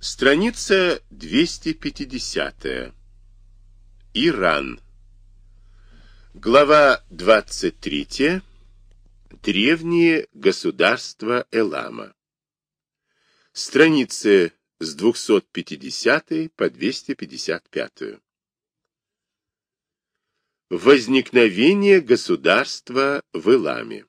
Страница 250. Иран. Глава 23. Древние государства Элама. Страницы с 250 по 255. Возникновение государства в Эламе.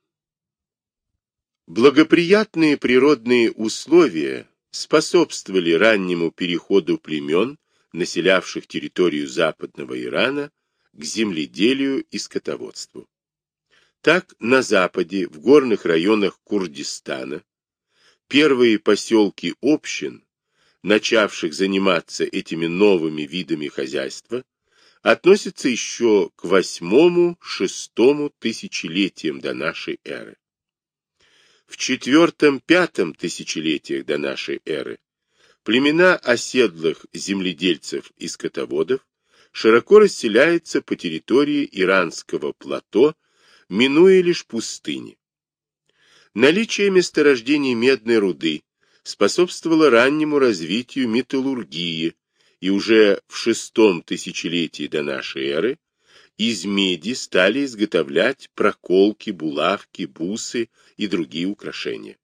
Благоприятные природные условия способствовали раннему переходу племен, населявших территорию западного Ирана, к земледелию и скотоводству. Так, на западе, в горных районах Курдистана, первые поселки общин, начавших заниматься этими новыми видами хозяйства, относятся еще к восьмому-шестому тысячелетиям до нашей эры. В четвертом-пятом тысячелетиях до нашей эры племена оседлых земледельцев и скотоводов широко расселяются по территории иранского плато, минуя лишь пустыни. Наличие месторождений медной руды способствовало раннему развитию металлургии, и уже в шестом тысячелетии до нашей эры из меди стали изготовлять проколки, булавки, бусы и другие украшения.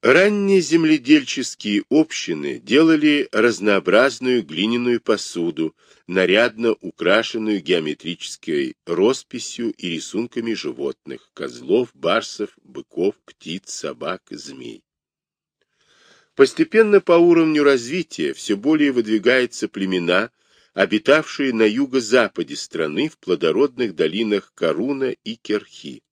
Ранние земледельческие общины делали разнообразную глиняную посуду, нарядно украшенную геометрической росписью и рисунками животных – козлов, барсов, быков, птиц, собак, змей. Постепенно по уровню развития все более выдвигаются племена – обитавшие на юго-западе страны в плодородных долинах Каруна и Керхи.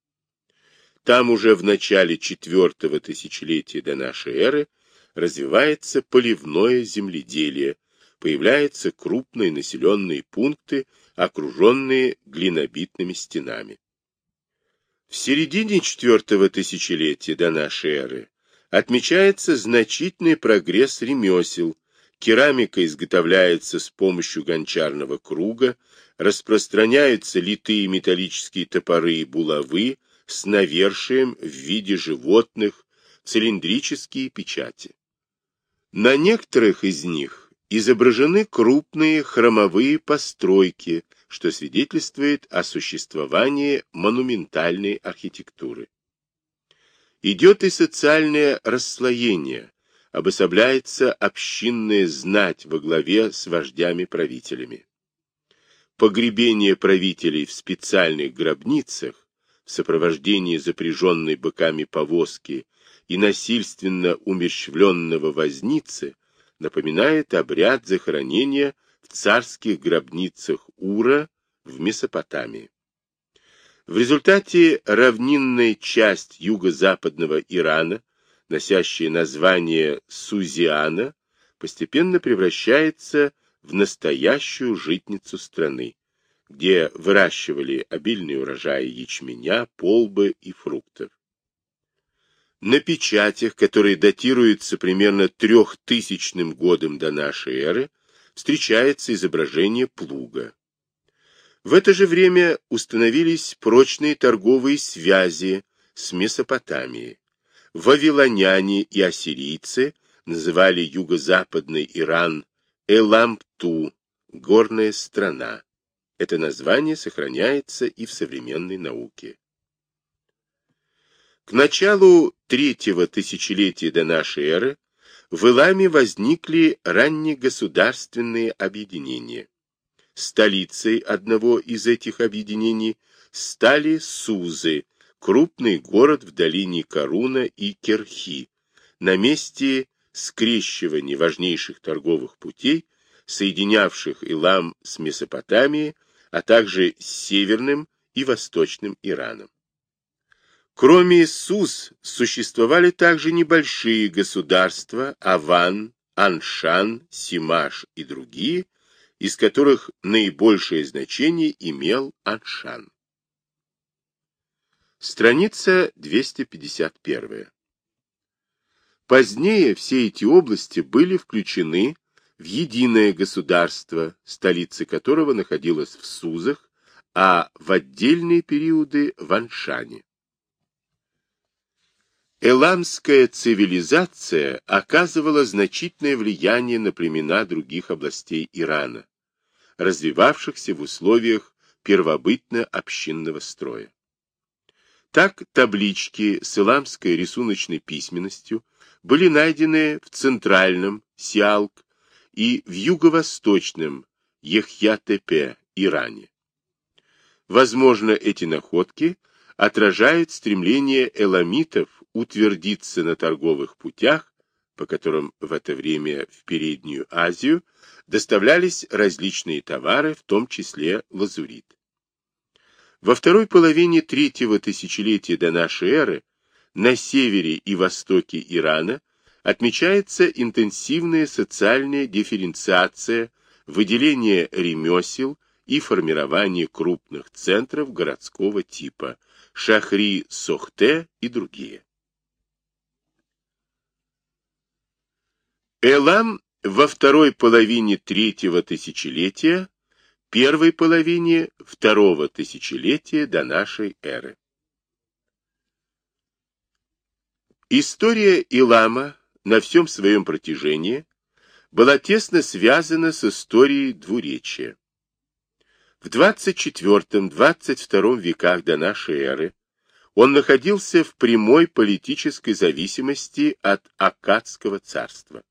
Там уже в начале четвертого тысячелетия до нашей эры развивается поливное земледелие, появляются крупные населенные пункты, окруженные глинобитными стенами. В середине четвертого тысячелетия до нашей эры отмечается значительный прогресс ремесел, Керамика изготовляется с помощью гончарного круга, распространяются литые металлические топоры и булавы с навершием в виде животных, цилиндрические печати. На некоторых из них изображены крупные хромовые постройки, что свидетельствует о существовании монументальной архитектуры. Идет и социальное расслоение, обособляется общинная знать во главе с вождями-правителями. Погребение правителей в специальных гробницах в сопровождении запряженной быками повозки и насильственно умерщвленного возницы напоминает обряд захоронения в царских гробницах Ура в Месопотамии. В результате равнинная часть юго-западного Ирана носящее название Сузиана, постепенно превращается в настоящую житницу страны, где выращивали обильные урожаи ячменя, полбы и фруктов. На печатях, которые датируются примерно трехтысячным годом до нашей эры, встречается изображение плуга. В это же время установились прочные торговые связи с Месопотамией вавилоняне и ассирийцы называли юго-западный Иран Элампту, горная страна. Это название сохраняется и в современной науке. К началу третьего тысячелетия до нашей эры в Иламе возникли раннегосударственные объединения. Столицей одного из этих объединений стали Сузы, крупный город в долине Каруна и Керхи, на месте скрещивания важнейших торговых путей, соединявших Илам с Месопотамией, а также с северным и восточным Ираном. Кроме Сус существовали также небольшие государства Аван, Аншан, Симаш и другие, из которых наибольшее значение имел Аншан. Страница 251. Позднее все эти области были включены в единое государство, столица которого находилась в Сузах, а в отдельные периоды в Аншане. Эламская цивилизация оказывала значительное влияние на племена других областей Ирана, развивавшихся в условиях первобытно-общинного строя. Так таблички с иламской рисуночной письменностью были найдены в центральном Сиалк и в юго-восточном Ехья-Тепе, Иране. Возможно, эти находки отражают стремление эламитов утвердиться на торговых путях, по которым в это время в Переднюю Азию доставлялись различные товары, в том числе лазурит. Во второй половине третьего тысячелетия до нашей эры на севере и востоке Ирана отмечается интенсивная социальная дифференциация, выделение ремесел и формирование крупных центров городского типа Шахри-Сохте и другие. Элам во второй половине третьего тысячелетия первой половине второго тысячелетия до нашей эры. История Илама на всем своем протяжении была тесно связана с историей двуречия. В 24-22 веках до нашей эры он находился в прямой политической зависимости от Аккадского царства.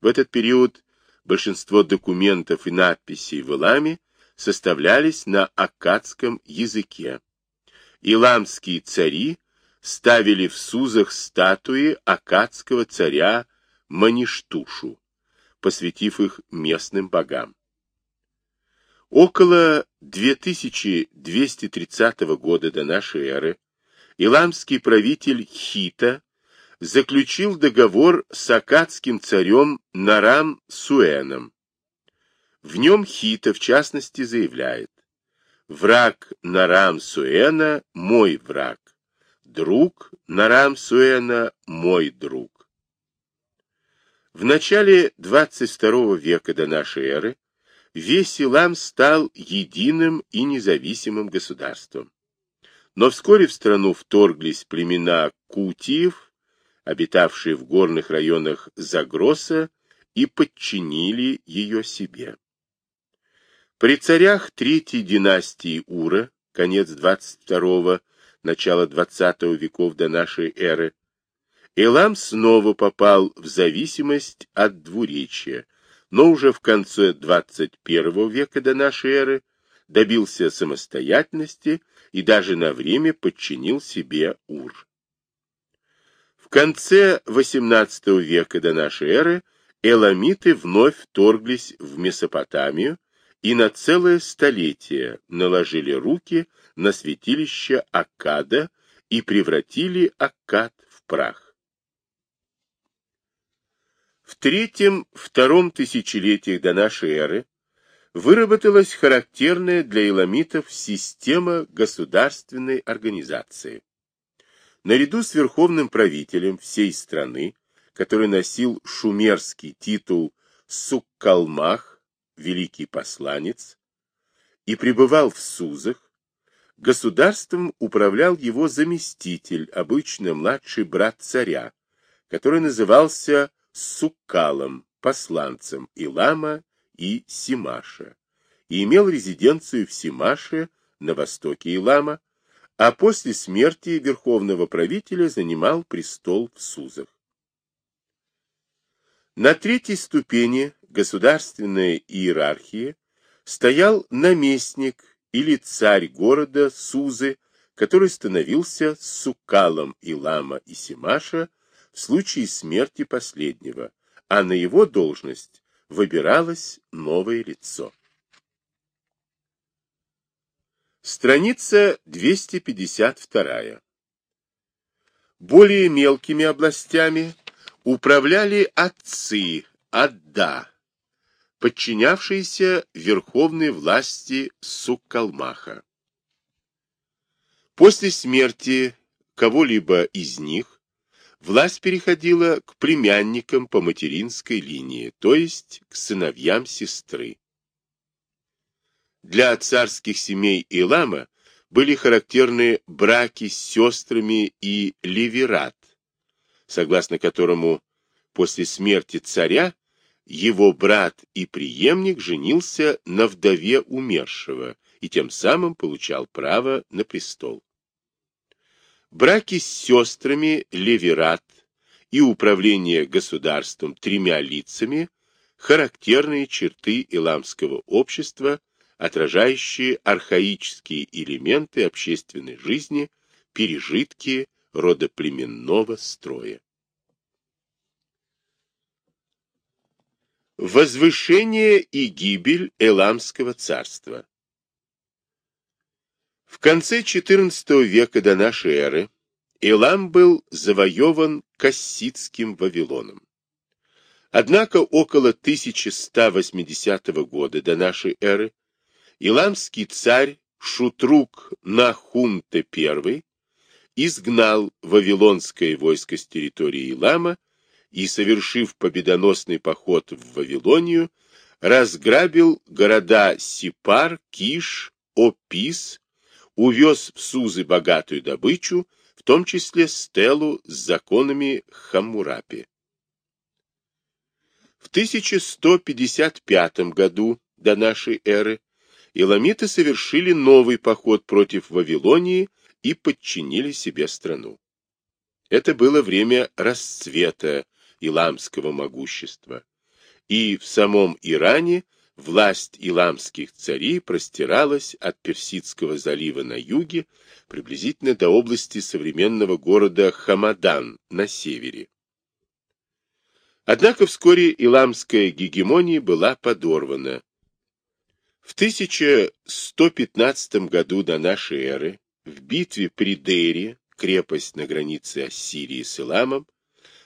В этот период большинство документов и надписей в Иламе составлялись на аккадском языке. Иламские цари ставили в Сузах статуи аккадского царя Маништушу, посвятив их местным богам. Около 2230 года до нашей эры иламский правитель Хита заключил договор с акадским царем Нарам Суэном. В нем Хита, в частности, заявляет «Враг Нарам Суэна – мой враг, друг Нарам Суэна – мой друг». В начале 22 века до нашей эры весь Илам стал единым и независимым государством. Но вскоре в страну вторглись племена Кутиев, обитавшие в горных районах Загроса, и подчинили ее себе. При царях третьей династии Ура, конец 22-го, начало 20 веков до нашей эры, Элам снова попал в зависимость от двуречия, но уже в конце 21 века до нашей эры добился самостоятельности и даже на время подчинил себе Ур конце XVIII века до нашей эры эламиты вновь вторглись в Месопотамию и на целое столетие наложили руки на святилище Аккада и превратили Аккад в прах. В третьем-втором тысячелетиях до нашей эры выработалась характерная для эламитов система государственной организации. Наряду с верховным правителем всей страны, который носил шумерский титул Суккалмах, великий посланец, и пребывал в Сузах, государством управлял его заместитель, обычно младший брат царя, который назывался Суккалом, посланцем Илама и Симаша, и имел резиденцию в Симаше на востоке Илама, а после смерти верховного правителя занимал престол в Сузах. На третьей ступени государственной иерархии стоял наместник или царь города Сузы, который становился сукалом Илама и Симаша в случае смерти последнего, а на его должность выбиралось новое лицо. Страница 252. Более мелкими областями управляли отцы, Адда, подчинявшиеся верховной власти Суккалмаха. После смерти кого-либо из них власть переходила к племянникам по материнской линии, то есть к сыновьям сестры. Для царских семей Илама были характерны браки с сестрами и ливерат, согласно которому после смерти царя его брат и преемник женился на вдове умершего и тем самым получал право на престол. Браки с сестрами Леверат и управление государством тремя лицами – характерные черты иламского общества, отражающие архаические элементы общественной жизни, пережитки родоплеменного строя. Возвышение и гибель Эламского царства В конце XIV века до нашей эры Элам был завоеван Кассидским Вавилоном. Однако около 1180 года до нашей эры Иламский царь Шутрук Нахунте I изгнал вавилонское войско с территории Илама и, совершив победоносный поход в Вавилонию, разграбил города Сипар, Киш, Опис, увез в Сузы богатую добычу, в том числе стелу с законами Хаммурапи. В 1155 году до нашей эры иламиты совершили новый поход против Вавилонии и подчинили себе страну. Это было время расцвета иламского могущества. И в самом Иране власть иламских царей простиралась от Персидского залива на юге приблизительно до области современного города Хамадан на севере. Однако вскоре иламская гегемония была подорвана. В 1115 году до нашей эры в битве при Дейре, крепость на границе Ассирии с Иламом,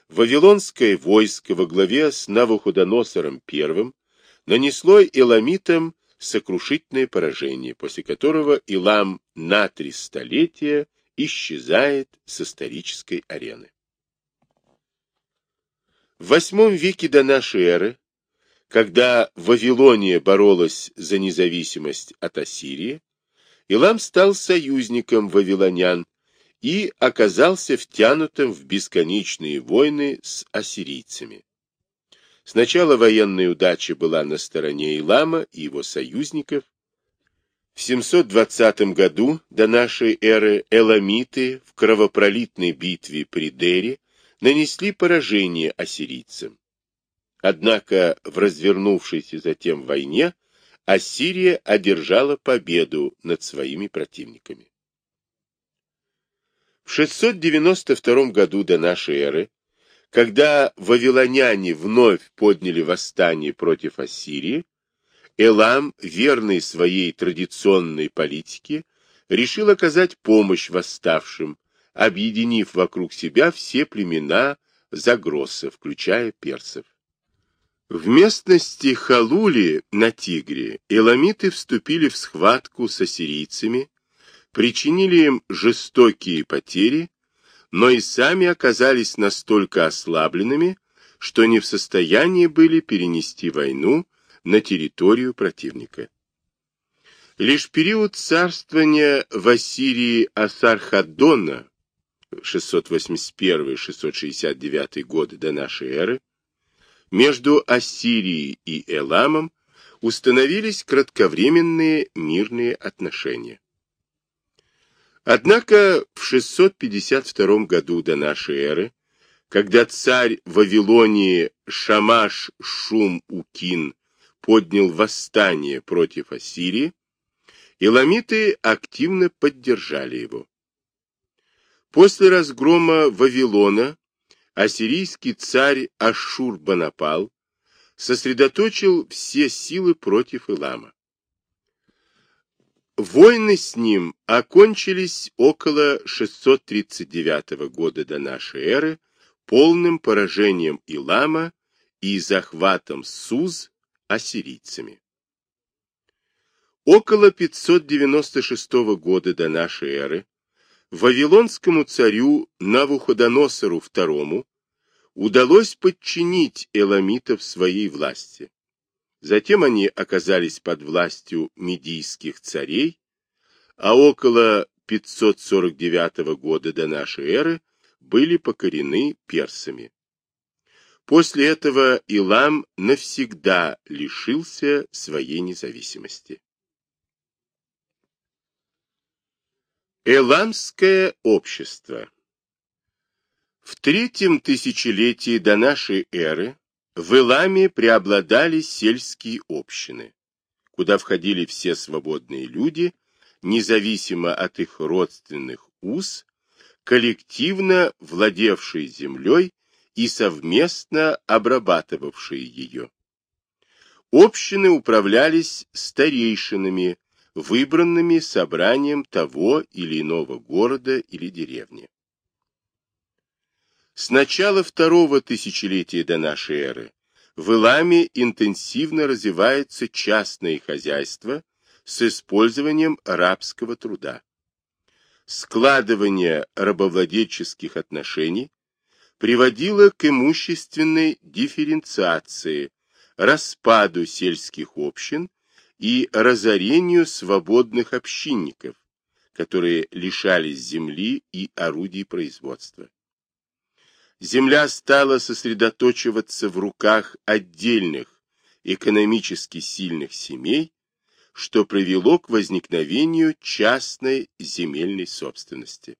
Вавилонское войско во главе с Навуходоносором I нанесло эламитам сокрушительное поражение, после которого Илам на три столетия исчезает с исторической арены. В восьмом веке до нашей эры, когда Вавилония боролась за независимость от Ассирии, Илам стал союзником вавилонян и оказался втянутым в бесконечные войны с ассирийцами. Сначала военная удача была на стороне Илама и его союзников. В 720 году до нашей эры эламиты в кровопролитной битве при Дере нанесли поражение ассирийцам. Однако в развернувшейся затем войне Ассирия одержала победу над своими противниками. В 692 году до нашей эры, когда вавилоняне вновь подняли восстание против Ассирии, Элам, верный своей традиционной политике, решил оказать помощь восставшим, объединив вокруг себя все племена Загросса, включая персов. В местности Халули на Тигре эламиты вступили в схватку с ассирийцами, причинили им жестокие потери, но и сами оказались настолько ослабленными, что не в состоянии были перенести войну на территорию противника. Лишь период царствования в Ассирии Асархаддона 681-669 годы до нашей эры между Ассирией и Эламом установились кратковременные мирные отношения. Однако в 652 году до нашей эры, когда царь Вавилонии Шамаш-Шум-Укин поднял восстание против Ассирии, иламиты активно поддержали его. После разгрома Вавилона ассирийский царь Ашур-Банапал сосредоточил все силы против Илама. Войны с ним окончились около 639 года до нашей эры полным поражением Илама и захватом Суз ассирийцами. Около 596 года до нашей эры Вавилонскому царю Навуходоносору II удалось подчинить эламитов своей власти. Затем они оказались под властью медийских царей, а около 549 года до нашей эры были покорены персами. После этого Илам навсегда лишился своей независимости. Эламское общество В третьем тысячелетии до нашей эры в Эламе преобладали сельские общины, куда входили все свободные люди, независимо от их родственных уз, коллективно владевшие землей и совместно обрабатывавшие ее. Общины управлялись старейшинами, выбранными собранием того или иного города или деревни. С начала второго тысячелетия до нашей эры в Иламе интенсивно развивается частное хозяйство с использованием рабского труда. Складывание рабовладельческих отношений приводило к имущественной дифференциации, распаду сельских общин и разорению свободных общинников, которые лишались земли и орудий производства. Земля стала сосредоточиваться в руках отдельных экономически сильных семей, что привело к возникновению частной земельной собственности.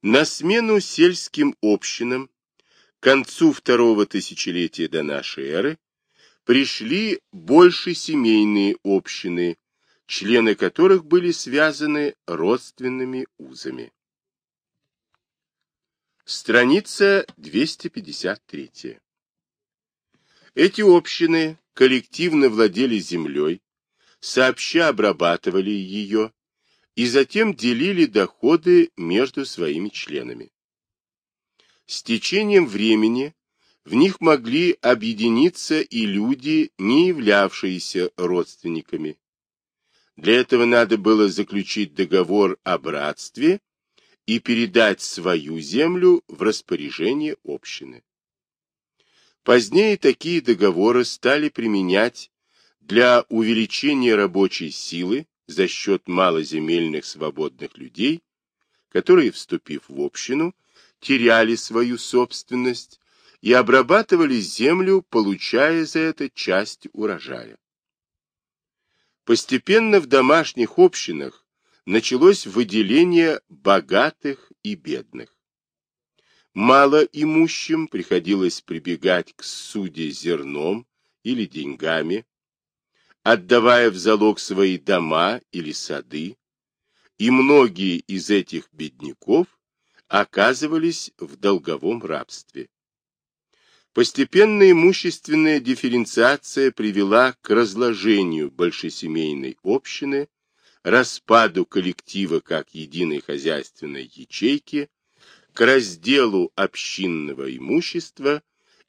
На смену сельским общинам к концу второго тысячелетия до нашей эры пришли больше семейные общины, члены которых были связаны родственными узами. Страница 253. Эти общины коллективно владели землей, сообща обрабатывали ее и затем делили доходы между своими членами. С течением времени в них могли объединиться и люди, не являвшиеся родственниками. Для этого надо было заключить договор о братстве и передать свою землю в распоряжение общины. Позднее такие договоры стали применять для увеличения рабочей силы за счет малоземельных свободных людей, которые, вступив в общину, теряли свою собственность и обрабатывали землю, получая за это часть урожая. Постепенно в домашних общинах началось выделение богатых и бедных. Малоимущим приходилось прибегать к суде зерном или деньгами, отдавая в залог свои дома или сады, и многие из этих бедняков оказывались в долговом рабстве. Постепенная имущественная дифференциация привела к разложению большесемейной общины, распаду коллектива как единой хозяйственной ячейки, к разделу общинного имущества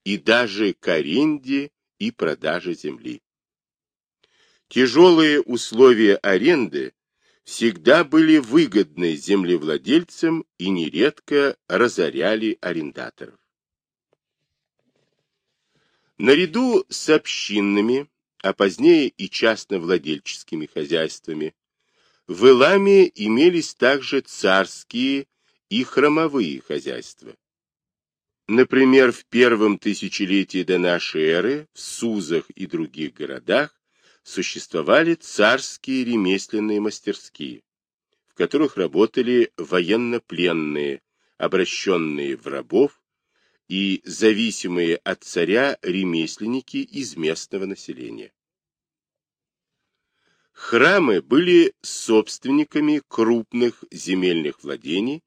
и даже к аренде и продаже земли. Тяжелые условия аренды всегда были выгодны землевладельцам и нередко разоряли арендаторов. Наряду с общинными, а позднее и частновладельческими хозяйствами, в Иламе имелись также царские и хромовые хозяйства. Например, в первом тысячелетии до нашей эры в Сузах и других городах существовали царские ремесленные мастерские, в которых работали военнопленные, обращенные в рабов, и зависимые от царя ремесленники из местного населения. Храмы были собственниками крупных земельных владений,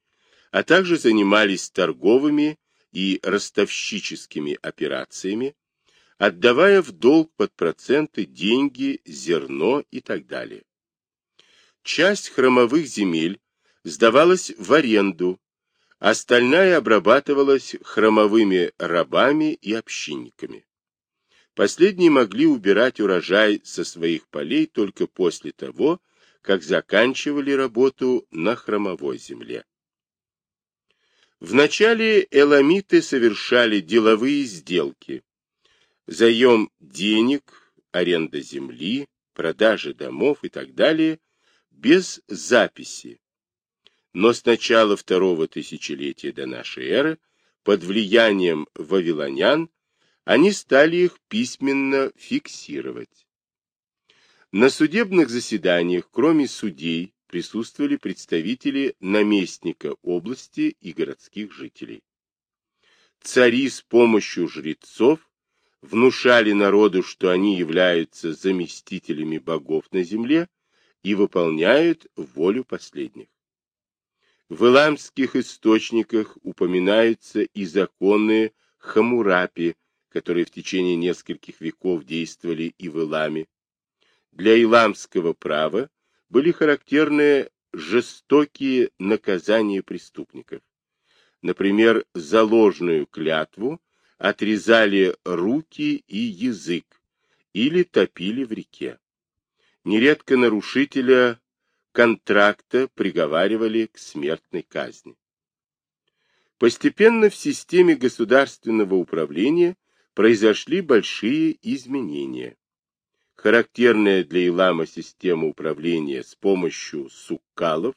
а также занимались торговыми и ростовщическими операциями, отдавая в долг под проценты деньги, зерно и так далее. Часть храмовых земель сдавалась в аренду Остальная обрабатывалась хромовыми рабами и общинниками. Последние могли убирать урожай со своих полей только после того, как заканчивали работу на хромовой земле. Вначале эламиты совершали деловые сделки, заем денег, аренда земли, продажи домов и так далее, без записи, но с начала второго тысячелетия до нашей эры под влиянием вавилонян они стали их письменно фиксировать. На судебных заседаниях, кроме судей, присутствовали представители наместника области и городских жителей. Цари с помощью жрецов внушали народу, что они являются заместителями богов на земле и выполняют волю последних. В иламских источниках упоминаются и законы Хамурапи, которые в течение нескольких веков действовали и в Иламе. Для иламского права были характерны жестокие наказания преступников. Например, за ложную клятву отрезали руки и язык или топили в реке. Нередко нарушителя контракта приговаривали к смертной казни. Постепенно в системе государственного управления произошли большие изменения. Характерная для Илама система управления с помощью суккалов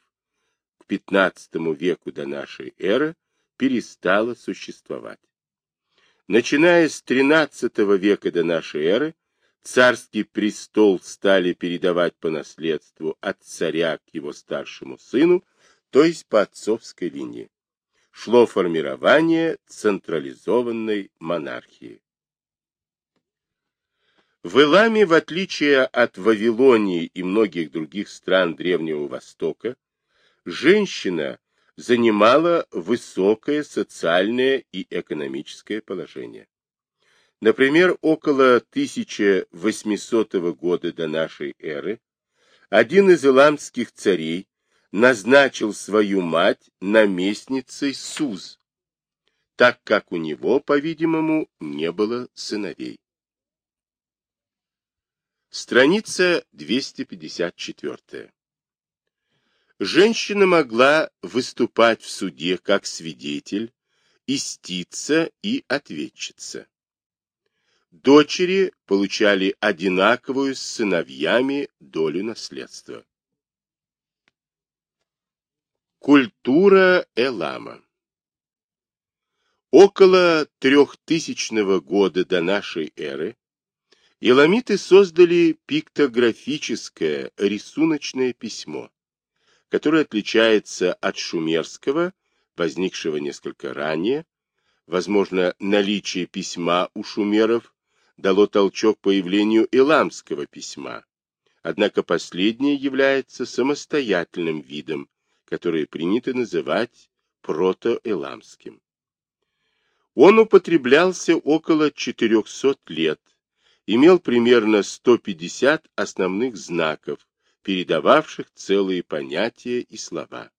к XV веку до нашей эры перестала существовать. Начиная с XIII века до нашей эры, царский престол стали передавать по наследству от царя к его старшему сыну, то есть по отцовской линии. Шло формирование централизованной монархии. В Иламе, в отличие от Вавилонии и многих других стран Древнего Востока, женщина занимала высокое социальное и экономическое положение. Например, около 1800 года до нашей эры один из иламских царей назначил свою мать наместницей Суз, так как у него, по-видимому, не было сыновей. Страница 254 женщина могла выступать в суде как свидетель, истица и ответчица. Дочери получали одинаковую с сыновьями долю наследства. Культура Элама Около трехтысячного года до нашей эры Иламиты создали пиктографическое рисуночное письмо, который отличается от шумерского, возникшего несколько ранее. Возможно, наличие письма у шумеров дало толчок появлению иламского письма. Однако последнее является самостоятельным видом, который принято называть протоэламским. Он употреблялся около 400 лет, имел примерно 150 основных знаков, передававших целые понятия и слова.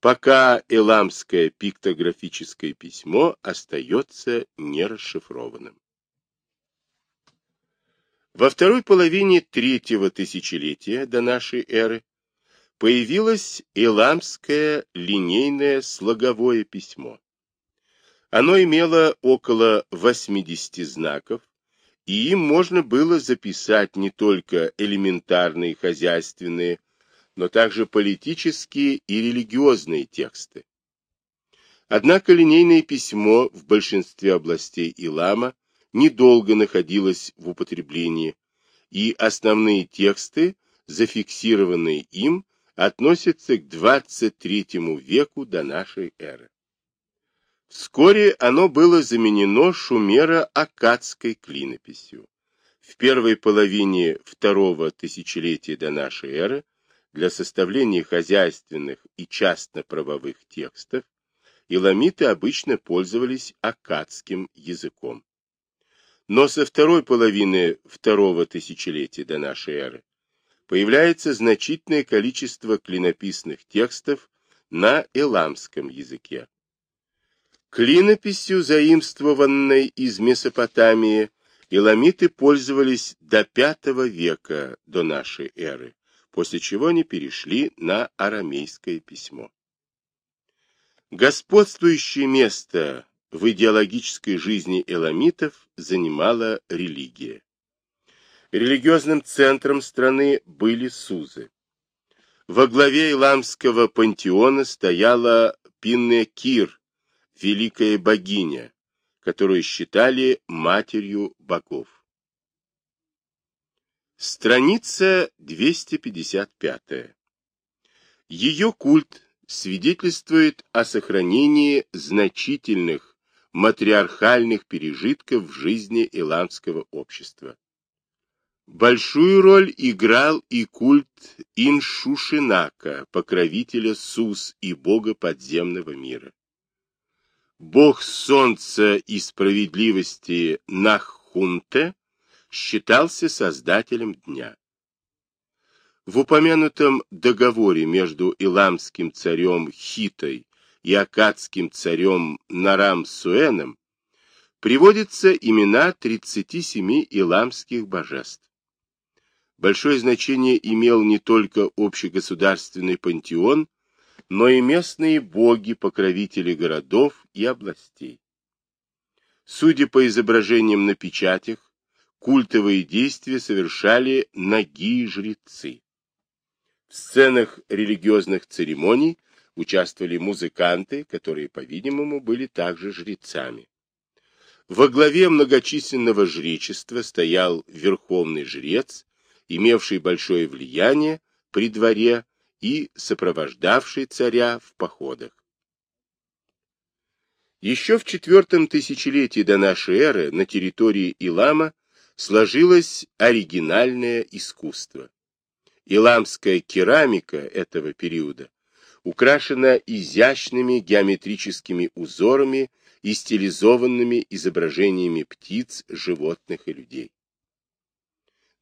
Пока эламское пиктографическое письмо остается нерасшифрованным. Во второй половине третьего тысячелетия до нашей эры появилось эламское линейное слоговое письмо. Оно имело около 80 знаков, и им можно было записать не только элементарные хозяйственные, но также политические и религиозные тексты. Однако линейное письмо в большинстве областей Илама недолго находилось в употреблении, и основные тексты, зафиксированные им, относятся к 23 веку до нашей эры. Вскоре оно было заменено шумеро-аккадской клинописью. В первой половине второго тысячелетия до нашей эры для составления хозяйственных и частно-правовых текстов иламиты обычно пользовались аккадским языком. Но со второй половины второго тысячелетия до нашей эры появляется значительное количество клинописных текстов на эламском языке. Клинописью, заимствованной из Месопотамии, иламиты пользовались до V века до нашей эры, после чего они перешли на арамейское письмо. Господствующее место в идеологической жизни эламитов занимала религия. Религиозным центром страны были Сузы. Во главе Иламского пантеона стояла Пиннекир, великая богиня, которую считали матерью богов. Страница 255. Ее культ свидетельствует о сохранении значительных матриархальных пережитков в жизни иламского общества. Большую роль играл и культ Иншушинака, покровителя Сус и бога подземного мира. Бог солнца и справедливости Наххунте считался создателем дня. В упомянутом договоре между иламским царем Хитой и акадским царем Нарам-Суэном приводятся имена 37 иламских божеств. Большое значение имел не только общегосударственный пантеон, но и местные боги, покровители городов и областей. Судя по изображениям на печатях, культовые действия совершали ноги жрецы. В сценах религиозных церемоний участвовали музыканты, которые, по-видимому, были также жрецами. Во главе многочисленного жречества стоял верховный жрец, имевший большое влияние при дворе и сопровождавший царя в походах. Еще в четвертом тысячелетии до нашей эры на территории Илама сложилось оригинальное искусство. Иламская керамика этого периода украшена изящными геометрическими узорами и стилизованными изображениями птиц, животных и людей.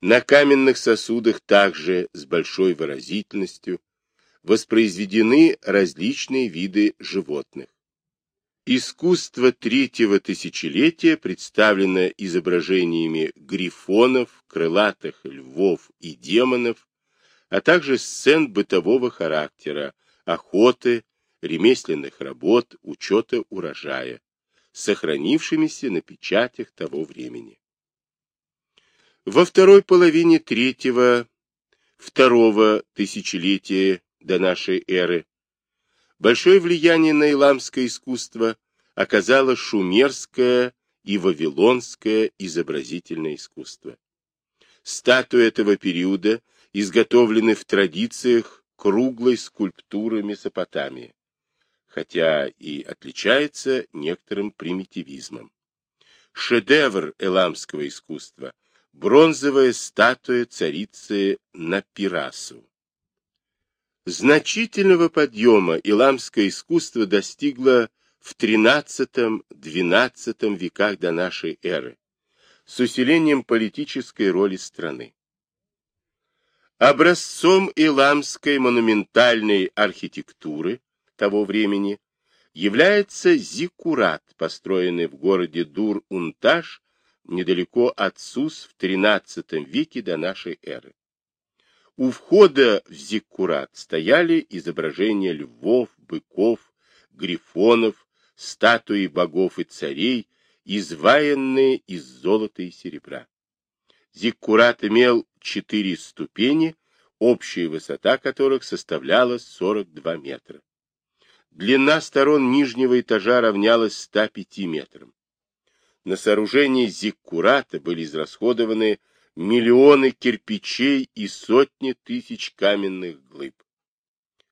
На каменных сосудах также с большой выразительностью воспроизведены различные виды животных. Искусство третьего тысячелетия представлено изображениями грифонов, крылатых львов и демонов, а также сцен бытового характера, охоты, ремесленных работ, учета урожая, сохранившимися на печатях того времени. Во второй половине третьего, второго тысячелетия до нашей эры большое влияние на иламское искусство оказало шумерское и вавилонское изобразительное искусство. Статуи этого периода изготовлены в традициях круглой скульптуры Месопотамии, хотя и отличается некоторым примитивизмом. Шедевр эламского искусства бронзовая статуя царицы Напирасу. Значительного подъема иламское искусство достигло в XIII-XII веках до нашей эры с усилением политической роли страны. Образцом иламской монументальной архитектуры того времени является зиккурат, построенный в городе Дур-Унташ недалеко от Сус в XIII веке до нашей эры. У входа в Зиккурат стояли изображения львов, быков, грифонов, статуи богов и царей, изваянные из золота и серебра. Зиккурат имел четыре ступени, общая высота которых составляла 42 метра. Длина сторон нижнего этажа равнялась 105 метрам. На сооружение зиккурата были израсходованы миллионы кирпичей и сотни тысяч каменных глыб.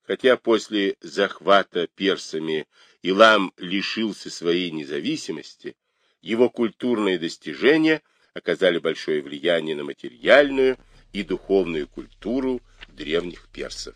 Хотя после захвата персами Илам лишился своей независимости, его культурные достижения оказали большое влияние на материальную и духовную культуру древних персов.